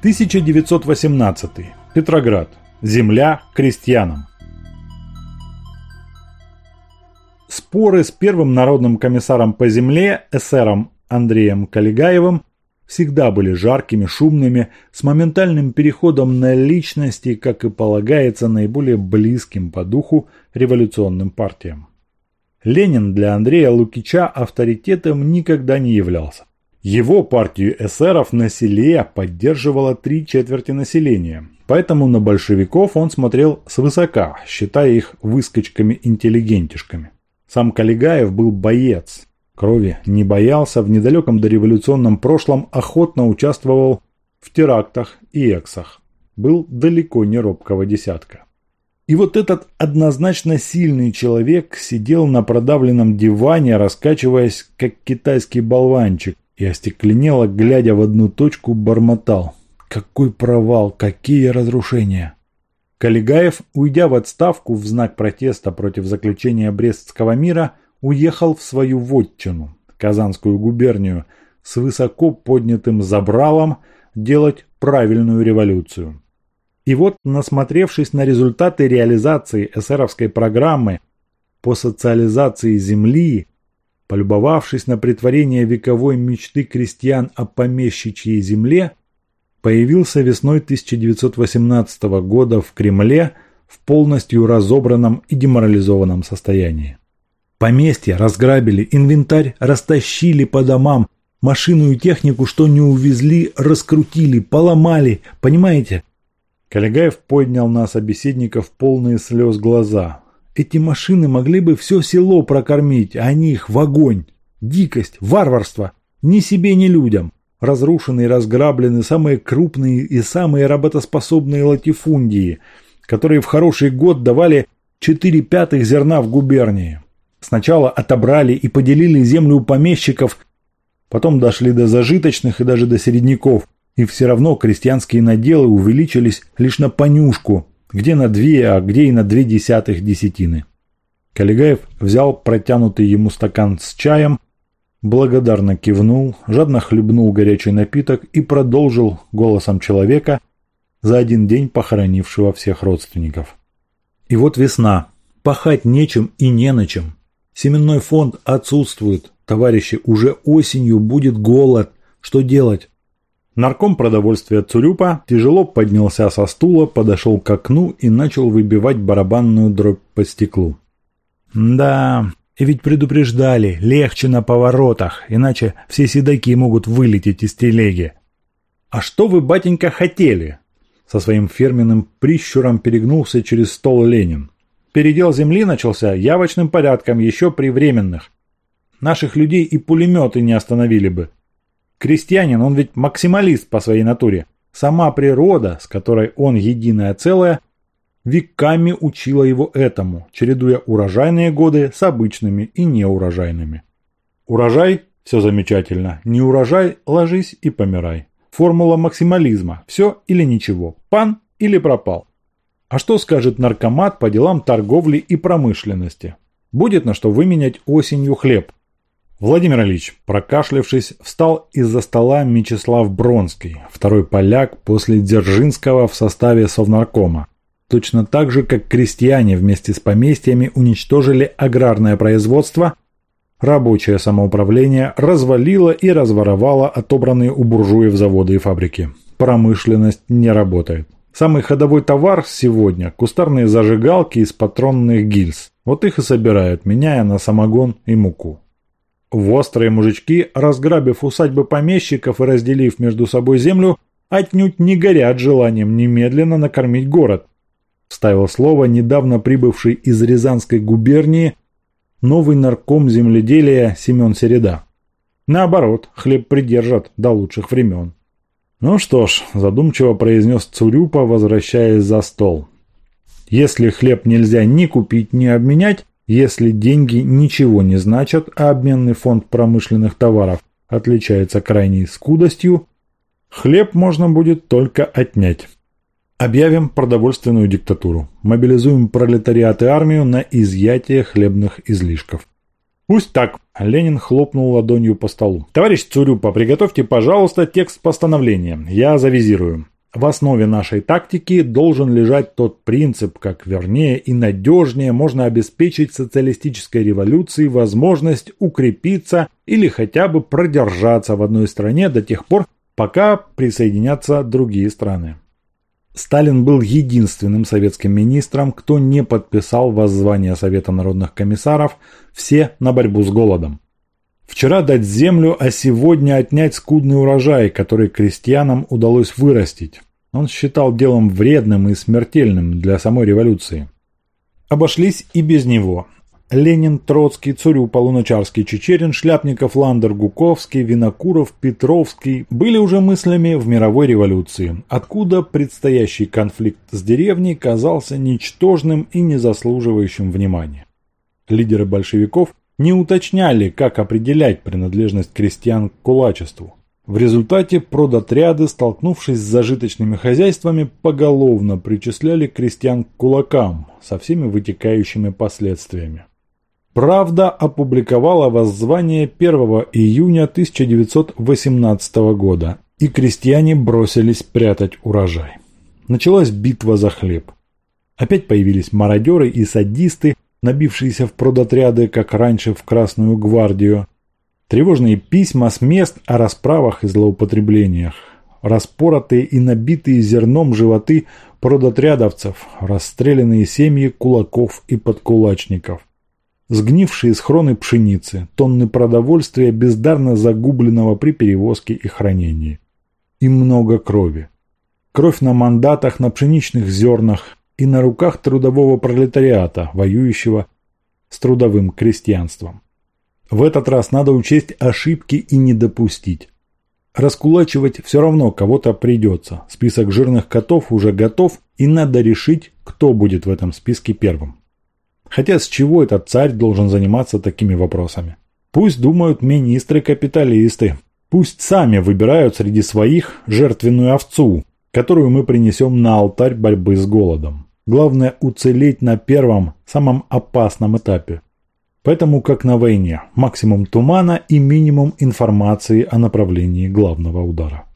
1918. Петроград. Земля крестьянам. Споры с первым народным комиссаром по земле, эсером Андреем Калигаевым, всегда были жаркими, шумными, с моментальным переходом на личности, как и полагается наиболее близким по духу революционным партиям. Ленин для Андрея Лукича авторитетом никогда не являлся. Его партию эсеров на селе поддерживало три четверти населения, поэтому на большевиков он смотрел свысока, считая их выскочками-интеллигентишками. Сам Калигаев был боец, крови не боялся, в недалеком дореволюционном прошлом охотно участвовал в терактах и эксах. Был далеко не робкого десятка. И вот этот однозначно сильный человек сидел на продавленном диване, раскачиваясь, как китайский болванчик, и остекленело, глядя в одну точку, бормотал. Какой провал, какие разрушения! Калигаев, уйдя в отставку в знак протеста против заключения Брестского мира, уехал в свою вотчину, Казанскую губернию, с высоко поднятым забралом делать правильную революцию. И вот, насмотревшись на результаты реализации эсеровской программы по социализации земли, полюбовавшись на притворение вековой мечты крестьян о помещичьей земле, появился весной 1918 года в Кремле в полностью разобранном и деморализованном состоянии. Поместья разграбили, инвентарь растащили по домам, машину и технику, что не увезли, раскрутили, поломали, понимаете? Калигаев поднял на собеседников полные слез глаза. Эти машины могли бы все село прокормить, а они их в огонь. Дикость, варварство. Ни себе, ни людям. Разрушены и разграблены самые крупные и самые работоспособные латифундии, которые в хороший год давали 4 пятых зерна в губернии. Сначала отобрали и поделили землю у помещиков, потом дошли до зажиточных и даже до середняков, и все равно крестьянские наделы увеличились лишь на понюшку, где на две, а где и на две десятых десятины. Калигаев взял протянутый ему стакан с чаем, благодарно кивнул, жадно хлебнул горячий напиток и продолжил голосом человека, за один день похоронившего всех родственников. И вот весна. Пахать нечем и не на чем. Семенной фонд отсутствует. Товарищи, уже осенью будет голод. Что делать? Нарком продовольствия Цурюпа тяжело поднялся со стула, подошел к окну и начал выбивать барабанную дробь по стеклу. «Да, и ведь предупреждали, легче на поворотах, иначе все седаки могут вылететь из телеги». «А что вы, батенька, хотели?» Со своим фирменным прищуром перегнулся через стол Ленин. Передел земли начался явочным порядком еще при временных. Наших людей и пулеметы не остановили бы. Крестьянин, он ведь максималист по своей натуре. Сама природа, с которой он единое целое, веками учила его этому, чередуя урожайные годы с обычными и неурожайными. Урожай – все замечательно, не урожай – ложись и помирай. Формула максимализма – все или ничего, пан или пропал. А что скажет наркомат по делам торговли и промышленности? Будет на что выменять осенью хлеб. Владимир Ильич, прокашлявшись, встал из-за стола Мечислав Бронский, второй поляк после Дзержинского в составе Совнаркома. Точно так же, как крестьяне вместе с поместьями уничтожили аграрное производство, рабочее самоуправление развалило и разворовало отобранные у буржуев заводы и фабрики. Промышленность не работает. Самый ходовой товар сегодня – кустарные зажигалки из патронных гильз. Вот их и собирают, меняя на самогон и муку. Вострые мужички, разграбив усадьбы помещиков и разделив между собой землю, отнюдь не горят желанием немедленно накормить город. Вставил слово недавно прибывший из Рязанской губернии новый нарком земледелия Семен Середа. Наоборот, хлеб придержат до лучших времен. «Ну что ж», – задумчиво произнес Цурюпа, возвращаясь за стол. «Если хлеб нельзя ни купить, ни обменять, если деньги ничего не значат, а обменный фонд промышленных товаров отличается крайней скудостью, хлеб можно будет только отнять. Объявим продовольственную диктатуру. Мобилизуем пролетариат и армию на изъятие хлебных излишков. Пусть так. Ленин хлопнул ладонью по столу. Товарищ Цурюпа, приготовьте, пожалуйста, текст постановления. Я завизирую. В основе нашей тактики должен лежать тот принцип, как вернее и надежнее можно обеспечить социалистической революции возможность укрепиться или хотя бы продержаться в одной стране до тех пор, пока присоединятся другие страны. Сталин был единственным советским министром, кто не подписал воззвание Совета народных комиссаров «Все на борьбу с голодом». Вчера дать землю, а сегодня отнять скудный урожай, который крестьянам удалось вырастить. Он считал делом вредным и смертельным для самой революции. Обошлись и без него. Ленин, Троцкий, Цурюпа, Луначарский, Чечерин, Шляпников, Ландер, Гуковский, Винокуров, Петровский были уже мыслями в мировой революции, откуда предстоящий конфликт с деревней казался ничтожным и не заслуживающим внимания. Лидеры большевиков не уточняли, как определять принадлежность крестьян к кулачеству. В результате продотряды, столкнувшись с зажиточными хозяйствами, поголовно причисляли крестьян к кулакам со всеми вытекающими последствиями. Правда опубликовала воззвание 1 июня 1918 года, и крестьяне бросились прятать урожай. Началась битва за хлеб. Опять появились мародеры и садисты, набившиеся в продотряды, как раньше в Красную гвардию. Тревожные письма с мест о расправах и злоупотреблениях. Распоротые и набитые зерном животы продотрядовцев, расстрелянные семьи кулаков и подкулачников. Сгнившие схроны пшеницы, тонны продовольствия, бездарно загубленного при перевозке и хранении. И много крови. Кровь на мандатах, на пшеничных зернах, и на руках трудового пролетариата, воюющего с трудовым крестьянством. В этот раз надо учесть ошибки и не допустить. Раскулачивать все равно кого-то придется. Список жирных котов уже готов, и надо решить, кто будет в этом списке первым. Хотя с чего этот царь должен заниматься такими вопросами? Пусть думают министры-капиталисты. Пусть сами выбирают среди своих жертвенную овцу, которую мы принесем на алтарь борьбы с голодом. Главное уцелеть на первом, самом опасном этапе. Поэтому, как на войне, максимум тумана и минимум информации о направлении главного удара.